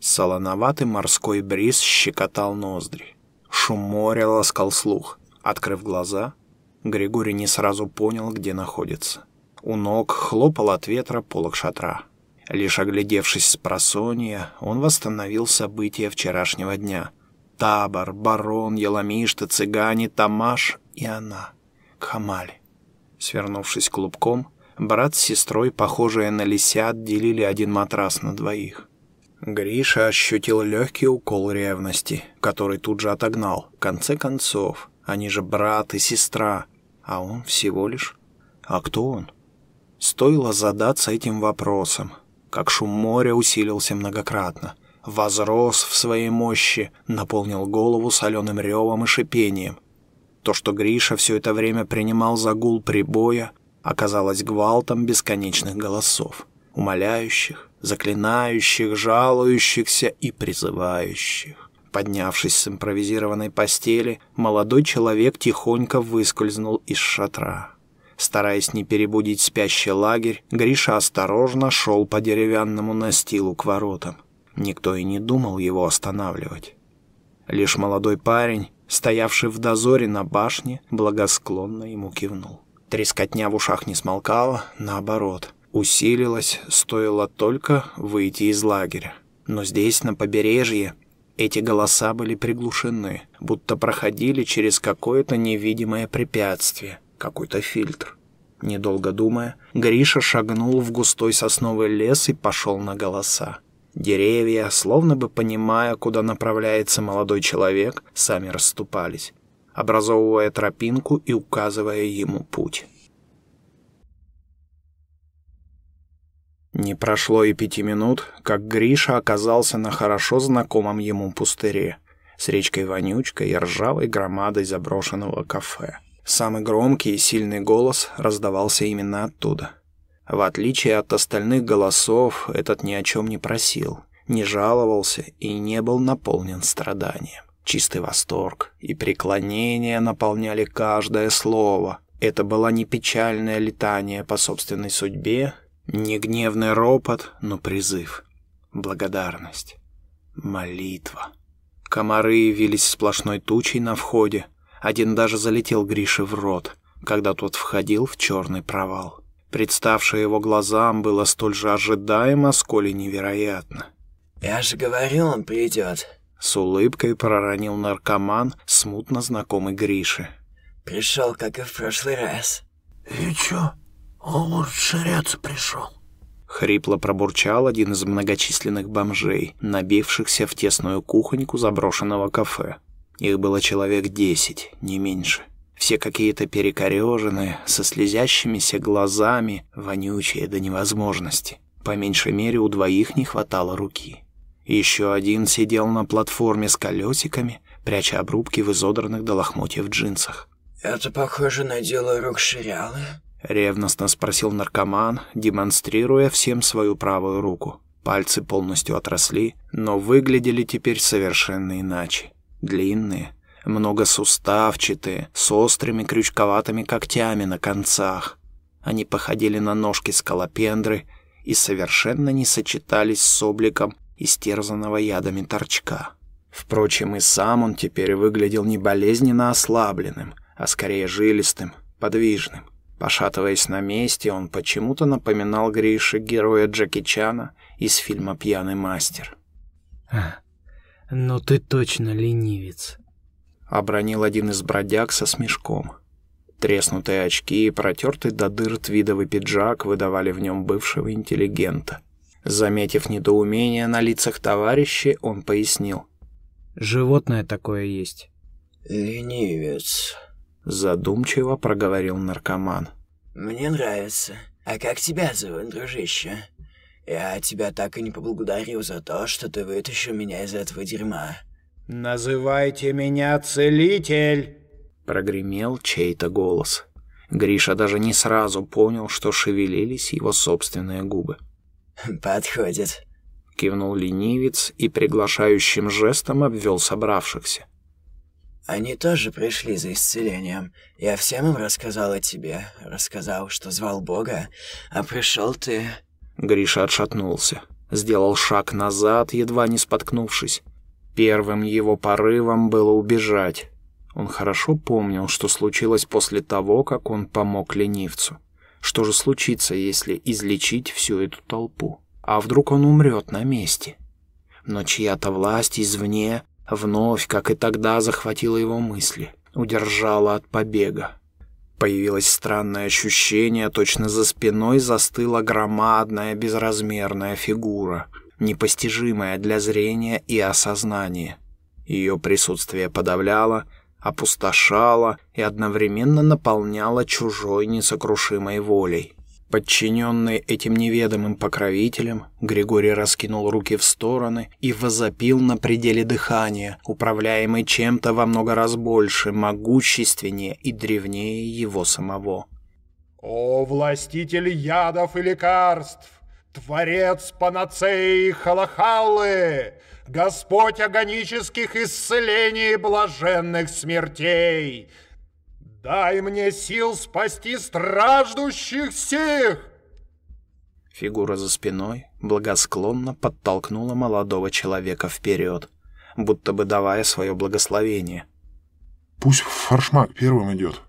Speaker 1: Солоноватый морской бриз щекотал ноздри. Шум моря ласкал слух. Открыв глаза, Григорий не сразу понял, где находится. У ног хлопал от ветра полок шатра. Лишь оглядевшись с просонья, он восстановил события вчерашнего дня. Табор, барон, Еламишта, цыгане, Тамаш и она, Кхамаль. Свернувшись клубком, брат с сестрой, похожие на лисят, делили один матрас на двоих. Гриша ощутил легкий укол ревности, который тут же отогнал. В конце концов, они же брат и сестра, а он всего лишь... А кто он? Стоило задаться этим вопросом, как шум моря усилился многократно. Возрос в своей мощи, наполнил голову соленым ревом и шипением. То, что Гриша все это время принимал за гул прибоя, оказалось гвалтом бесконечных голосов, умоляющих, заклинающих, жалующихся и призывающих. Поднявшись с импровизированной постели, молодой человек тихонько выскользнул из шатра. Стараясь не перебудить спящий лагерь, Гриша осторожно шел по деревянному настилу к воротам. Никто и не думал его останавливать. Лишь молодой парень, стоявший в дозоре на башне, благосклонно ему кивнул. Трескотня в ушах не смолкала, наоборот, усилилась, стоило только выйти из лагеря. Но здесь, на побережье, эти голоса были приглушены, будто проходили через какое-то невидимое препятствие, какой-то фильтр. Недолго думая, Гриша шагнул в густой сосновый лес и пошел на голоса. Деревья, словно бы понимая, куда направляется молодой человек, сами расступались, образовывая тропинку и указывая ему путь. Не прошло и пяти минут, как Гриша оказался на хорошо знакомом ему пустыре с речкой-вонючкой и ржавой громадой заброшенного кафе. Самый громкий и сильный голос раздавался именно оттуда. В отличие от остальных голосов, этот ни о чем не просил, не жаловался и не был наполнен страданием. Чистый восторг и преклонение наполняли каждое слово. Это было не печальное летание по собственной судьбе, не гневный ропот, но призыв. Благодарность. Молитва. Комары вились сплошной тучей на входе, один даже залетел Грише в рот, когда тот входил в черный провал. Представшее его глазам было столь же ожидаемо, сколь и невероятно.
Speaker 7: «Я же говорил, он придет», —
Speaker 1: с улыбкой проронил наркоман, смутно знакомый Грише.
Speaker 7: «Пришел, как и в прошлый раз».
Speaker 5: «И чё? Он, может, ширяться пришел?»
Speaker 1: Хрипло пробурчал один из многочисленных бомжей, набившихся в тесную кухоньку заброшенного кафе. Их было человек десять, не меньше. Все какие-то перекореженные, со слезящимися глазами, вонючие до невозможности. По меньшей мере у двоих не хватало руки. Еще один сидел на платформе с колесиками, пряча обрубки в изодранных до лохмотьев джинсах.
Speaker 7: «Это похоже на дело рук Ширялы?»
Speaker 1: — ревностно спросил наркоман, демонстрируя всем свою правую руку. Пальцы полностью отросли, но выглядели теперь совершенно иначе. Длинные, многосуставчатые, с острыми крючковатыми когтями на концах. Они походили на ножки скалопендры и совершенно не сочетались с обликом истерзанного ядами торчка. Впрочем, и сам он теперь выглядел не болезненно ослабленным, а скорее жилистым, подвижным. Пошатываясь на месте, он почему-то напоминал Грише героя Джеки Чана из фильма «Пьяный мастер».
Speaker 2: «Ну ты точно ленивец», —
Speaker 1: обронил один из бродяг со смешком. Треснутые очки и протертый до дыр твидовый пиджак выдавали в нем бывшего интеллигента. Заметив недоумение на лицах товарищей, он пояснил.
Speaker 2: «Животное такое есть».
Speaker 7: «Ленивец», —
Speaker 1: задумчиво проговорил наркоман.
Speaker 7: «Мне нравится. А как тебя зовут, дружище?» Я тебя так и не поблагодарил за то, что ты вытащил меня из этого дерьма.
Speaker 6: «Называйте меня Целитель!»
Speaker 1: Прогремел чей-то голос. Гриша даже не сразу понял, что шевелились его собственные губы.
Speaker 7: «Подходит», —
Speaker 1: кивнул ленивец и приглашающим жестом обвел собравшихся.
Speaker 7: «Они тоже пришли за исцелением. Я всем им рассказал о тебе, рассказал, что звал Бога, а пришел ты...»
Speaker 1: Гриша отшатнулся, сделал шаг назад, едва не споткнувшись. Первым его порывом было убежать. Он хорошо помнил, что случилось после того, как он помог ленивцу. Что же случится, если излечить всю эту толпу? А вдруг он умрет на месте? Но чья-то власть извне вновь, как и тогда, захватила его мысли, удержала от побега. Появилось странное ощущение, точно за спиной застыла громадная безразмерная фигура, непостижимая для зрения и осознания. Ее присутствие подавляло, опустошало и одновременно наполняло чужой несокрушимой волей. Подчиненный этим неведомым покровителем, Григорий раскинул руки в стороны и возопил на пределе дыхания, управляемый чем-то во много раз больше, могущественнее и древнее его самого.
Speaker 8: «О, властитель ядов и лекарств! Творец панацеи Халахаллы! Господь агонических исцелений и блаженных смертей! Дай мне сил спасти страждущих всех!»
Speaker 1: Фигура за спиной благосклонно подтолкнула молодого человека вперед, будто бы давая свое благословение.
Speaker 3: «Пусть фаршмак первым идет»,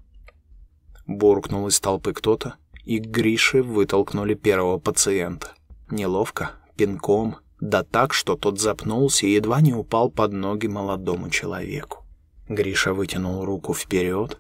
Speaker 3: —
Speaker 1: буркнул из толпы кто-то, и к Грише вытолкнули первого пациента. Неловко, пинком, да так, что тот запнулся и едва не упал под ноги молодому человеку. Гриша вытянул руку вперед,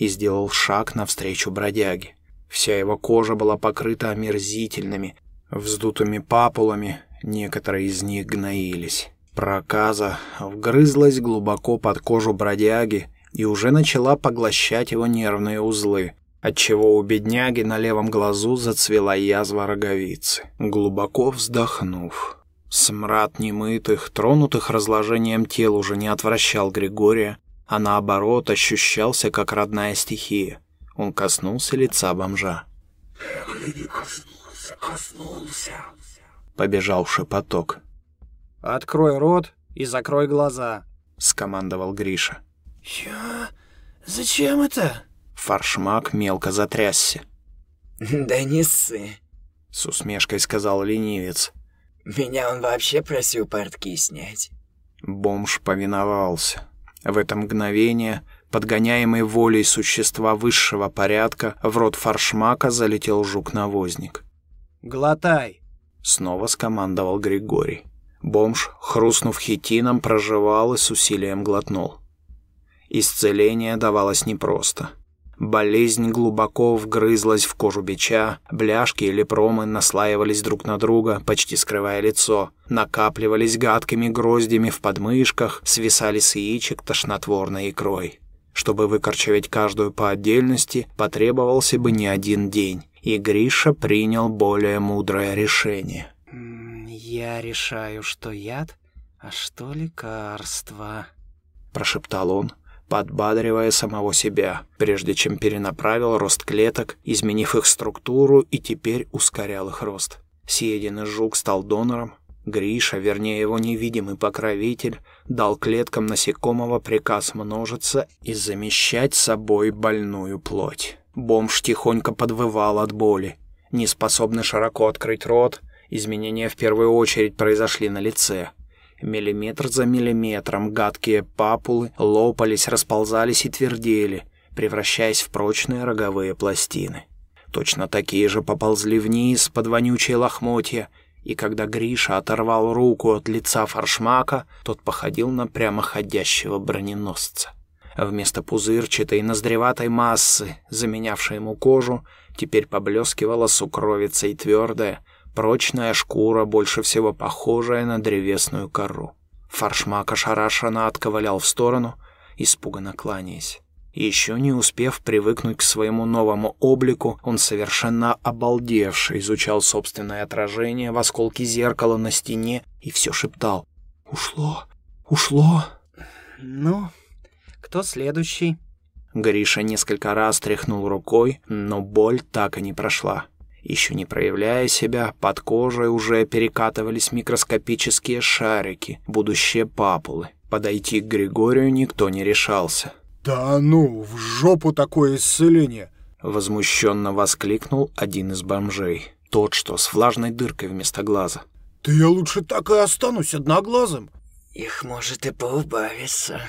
Speaker 1: и сделал шаг навстречу бродяге. Вся его кожа была покрыта омерзительными, вздутыми папулами, некоторые из них гноились. Проказа вгрызлась глубоко под кожу бродяги и уже начала поглощать его нервные узлы, отчего у бедняги на левом глазу зацвела язва роговицы. Глубоко вздохнув, смрад немытых, тронутых разложением тел уже не отвращал Григория, а наоборот ощущался как родная стихия. Он коснулся лица бомжа.
Speaker 5: Коснулся, коснулся.
Speaker 1: Побежал шепоток.
Speaker 2: «Открой рот и закрой глаза», —
Speaker 1: скомандовал Гриша.
Speaker 5: «Я... Зачем это?»
Speaker 1: Фаршмак мелко затрясся.
Speaker 7: «Да не ссы», —
Speaker 1: с усмешкой сказал ленивец.
Speaker 7: «Меня он вообще просил портки снять».
Speaker 1: Бомж повиновался. В это мгновение, подгоняемый волей существа высшего порядка, в рот фаршмака залетел жук-навозник.
Speaker 2: «Глотай!»
Speaker 1: — снова скомандовал Григорий. Бомж, хрустнув хитином, проживал и с усилием глотнул. Исцеление давалось непросто. Болезнь глубоко вгрызлась в кожу бича, бляшки или промы наслаивались друг на друга, почти скрывая лицо, накапливались гадкими гроздями в подмышках, свисали с яичек тошнотворной икрой. Чтобы выкорчевать каждую по отдельности, потребовался бы не один день, и Гриша принял более мудрое решение.
Speaker 2: «Я решаю, что яд, а что лекарство», —
Speaker 1: прошептал он, подбадривая самого себя, прежде чем перенаправил рост клеток, изменив их структуру и теперь ускорял их рост. Съеденный жук стал донором, Гриша, вернее его невидимый покровитель, дал клеткам насекомого приказ множиться и замещать собой больную плоть. Бомж тихонько подвывал от боли. Неспособный широко открыть рот, изменения в первую очередь произошли на лице. Миллиметр за миллиметром гадкие папулы лопались, расползались и твердели, превращаясь в прочные роговые пластины. Точно такие же поползли вниз под вонючие лохмотья, и когда Гриша оторвал руку от лица форшмака, тот походил на прямоходящего броненосца. Вместо пузырчатой ноздреватой массы, заменявшей ему кожу, теперь поблескивала сукровица и твердая, Прочная шкура, больше всего похожая на древесную кору. Фаршмак ошарашенно отковылял в сторону, испуганно кланяясь. Еще не успев привыкнуть к своему новому облику, он совершенно обалдевший изучал собственное отражение в осколке зеркала на стене и все шептал. «Ушло! Ушло!»
Speaker 2: «Ну, кто следующий?»
Speaker 1: Гриша несколько раз тряхнул рукой, но боль так и не прошла. Еще не проявляя себя, под кожей уже перекатывались микроскопические шарики, будущие папулы. Подойти к Григорию никто не решался.
Speaker 8: «Да ну, в жопу такое исцеление!»
Speaker 1: Возмущенно воскликнул один из бомжей. Тот, что с влажной дыркой вместо глаза.
Speaker 8: «Да я лучше так и останусь одноглазым!»
Speaker 7: «Их может и поубавиться»,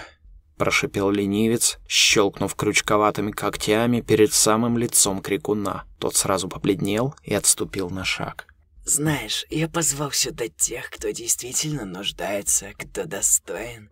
Speaker 1: прошипел ленивец, щелкнув крючковатыми когтями перед самым лицом крикуна. Тот сразу побледнел и отступил на шаг.
Speaker 7: Знаешь, я позвал сюда тех, кто действительно нуждается, кто достоин.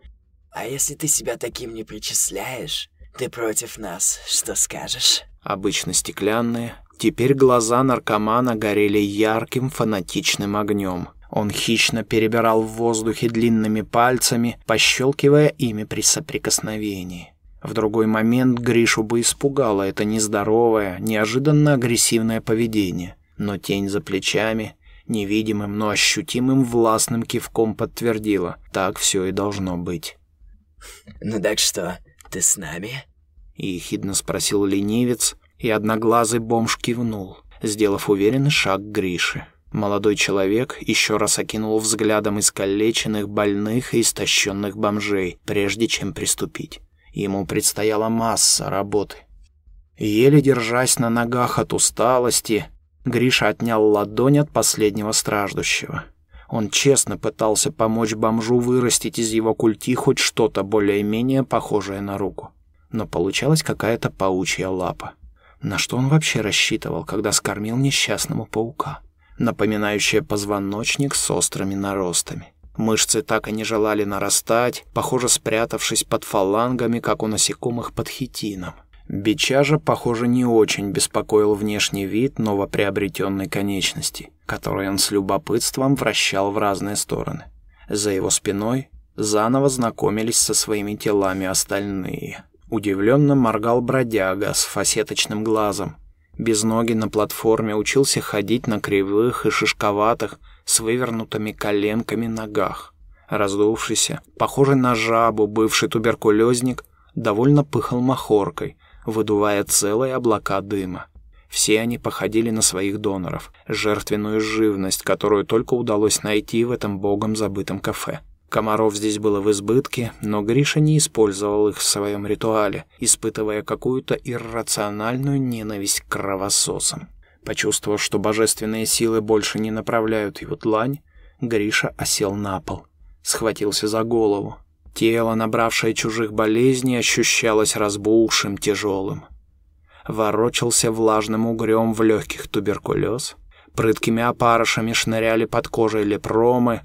Speaker 7: А если ты себя таким не причисляешь, ты против нас, что скажешь?
Speaker 1: Обычно стеклянные, теперь глаза наркомана горели ярким фанатичным огнем. Он хищно перебирал в воздухе длинными пальцами, пощелкивая ими при соприкосновении. В другой момент Гришу бы испугало это нездоровое, неожиданно агрессивное поведение. Но тень за плечами, невидимым, но ощутимым властным кивком подтвердила. Так все и должно быть.
Speaker 7: «Ну так что, ты с нами?»
Speaker 1: Ехидно спросил ленивец, и одноглазый бомж кивнул, сделав уверенный шаг к Грише. Молодой человек еще раз окинул взглядом искалеченных, больных и истощенных бомжей, прежде чем приступить. Ему предстояла масса работы. Еле держась на ногах от усталости, Гриша отнял ладонь от последнего страждущего. Он честно пытался помочь бомжу вырастить из его культи хоть что-то более-менее похожее на руку. Но получалась какая-то паучья лапа. На что он вообще рассчитывал, когда скормил несчастному паука? Напоминающая позвоночник с острыми наростами. Мышцы так и не желали нарастать, похоже, спрятавшись под фалангами, как у насекомых под хитином. Бича же, похоже, не очень беспокоил внешний вид новоприобретенной конечности, который он с любопытством вращал в разные стороны. За его спиной заново знакомились со своими телами остальные. Удивленно моргал бродяга с фасеточным глазом. Без ноги на платформе учился ходить на кривых и шишковатых, с вывернутыми коленками ногах. Раздувшийся, похожий на жабу, бывший туберкулезник, довольно пыхал махоркой, выдувая целые облака дыма. Все они походили на своих доноров, жертвенную живность, которую только удалось найти в этом богом забытом кафе. Комаров здесь было в избытке, но Гриша не использовал их в своем ритуале, испытывая какую-то иррациональную ненависть к кровососам. Почувствовав, что божественные силы больше не направляют его длань, Гриша осел на пол, схватился за голову. Тело, набравшее чужих болезней, ощущалось разбухшим, тяжелым. Ворочался влажным угрем в легких туберкулез, прыткими опарышами шныряли под кожей лепромы,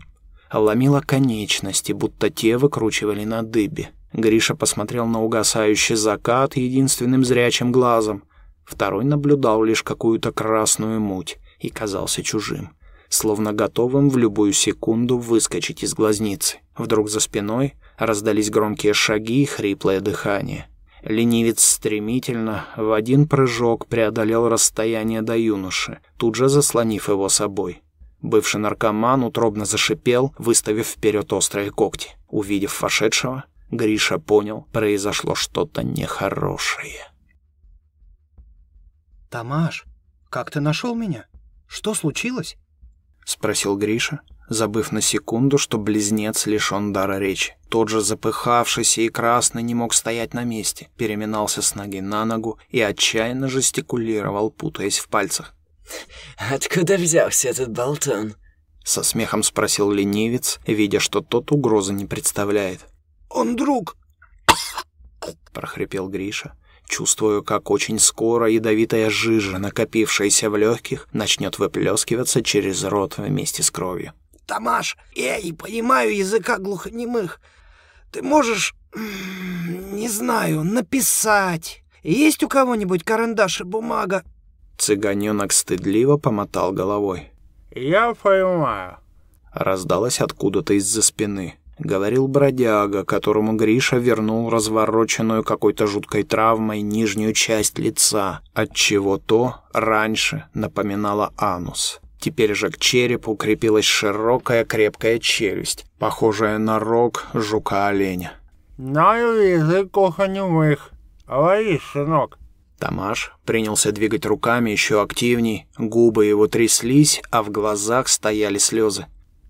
Speaker 1: ломило конечности, будто те выкручивали на дыбе. Гриша посмотрел на угасающий закат единственным зрячим глазом. Второй наблюдал лишь какую-то красную муть и казался чужим, словно готовым в любую секунду выскочить из глазницы. Вдруг за спиной раздались громкие шаги и хриплое дыхание. Ленивец стремительно в один прыжок преодолел расстояние до юноши, тут же заслонив его собой. Бывший наркоман утробно зашипел, выставив вперед острые когти. Увидев вошедшего, Гриша понял, произошло что-то нехорошее.
Speaker 2: «Тамаш, как ты нашел меня? Что случилось?»
Speaker 1: — спросил Гриша, забыв на секунду, что близнец лишен дара речи. Тот же запыхавшийся и красный не мог стоять на месте, переминался с ноги на ногу и отчаянно жестикулировал, путаясь в пальцах.
Speaker 7: «Откуда взялся этот болтун?»
Speaker 1: Со смехом спросил ленивец, видя, что тот угрозы не представляет.
Speaker 8: «Он друг!»
Speaker 1: прохрипел Гриша. Чувствую, как очень скоро ядовитая жижа, накопившаяся в легких, начнет выплескиваться через рот вместе с кровью.
Speaker 2: «Тамаш, я не понимаю языка глухонемых. Ты можешь, не знаю, написать. Есть у кого-нибудь карандаш и бумага?»
Speaker 1: Цыганенок стыдливо помотал головой.
Speaker 5: «Я понимаю», —
Speaker 1: раздалось откуда-то из-за спины. Говорил бродяга, которому Гриша вернул развороченную какой-то жуткой травмой нижнюю часть лица, отчего то раньше напоминало анус. Теперь же к черепу крепилась широкая крепкая челюсть, похожая на рог жука-оленя.
Speaker 5: «Знаю язык глухонемых. Говори, сынок».
Speaker 1: Тамаш принялся двигать руками еще активней, губы его тряслись, а в глазах стояли слезы.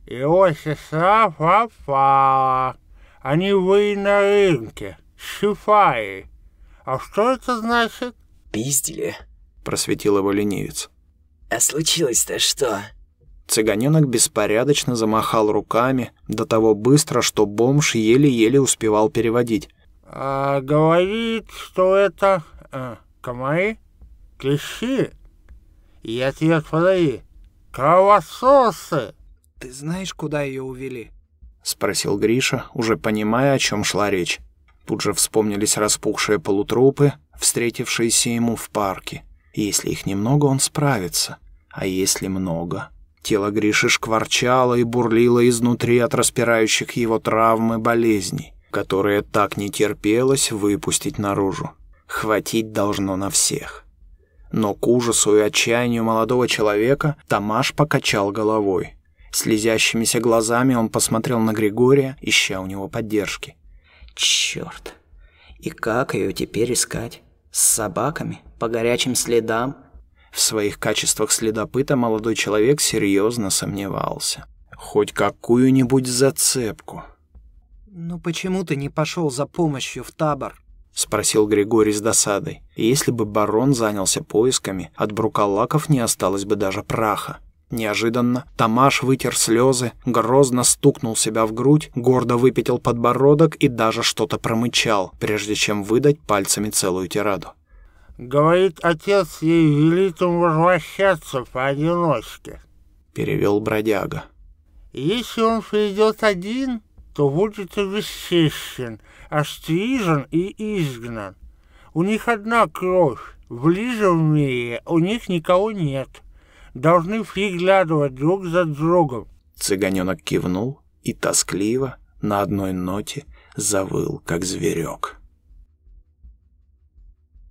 Speaker 5: Его сестра пропала. Они были на рынке. Шифаи. А что это значит?
Speaker 7: «Пиздили.
Speaker 1: Просветил его ленивец.
Speaker 7: А случилось-то что?»
Speaker 1: Цыганенок беспорядочно замахал руками, до того быстро, что бомж еле-еле успевал переводить.
Speaker 5: А, говорит, что это а, комары, клещи и ответ подари. Кровососы!
Speaker 2: Ты знаешь, куда ее увели?
Speaker 1: Спросил Гриша, уже понимая, о чем шла речь. Тут же вспомнились распухшие полутрупы, встретившиеся ему в парке. Если их немного, он справится. А если много? Тело Гриши шкварчало и бурлило изнутри от распирающих его травм и болезней, которые так не терпелось выпустить наружу. Хватить должно на всех. Но к ужасу и отчаянию молодого человека Тамаш покачал головой. Слезящимися глазами он посмотрел на Григория, ища у него поддержки.
Speaker 2: Черт. И как ее теперь искать? С собаками? По горячим следам?
Speaker 1: В своих качествах следопыта молодой человек серьезно сомневался. Хоть какую-нибудь зацепку.
Speaker 2: «Ну почему ты не пошел за помощью в табор?»
Speaker 1: — спросил Григорий с досадой. если бы барон занялся поисками, от брукалаков не осталось бы даже праха. Неожиданно Тамаш вытер слезы, грозно стукнул себя в грудь, гордо выпятил подбородок и даже что-то промычал, прежде чем выдать пальцами целую тираду.
Speaker 5: Говорит, отец ей велит им возвращаться поодиночке.
Speaker 1: Перевел бродяга.
Speaker 5: Если он придет один, то будет обесчищен, острижен и изгнан. У них одна кровь, в мире у них никого нет. Должны приглядывать друг за другом.
Speaker 1: Цыганенок кивнул и тоскливо на одной ноте завыл, как зверек.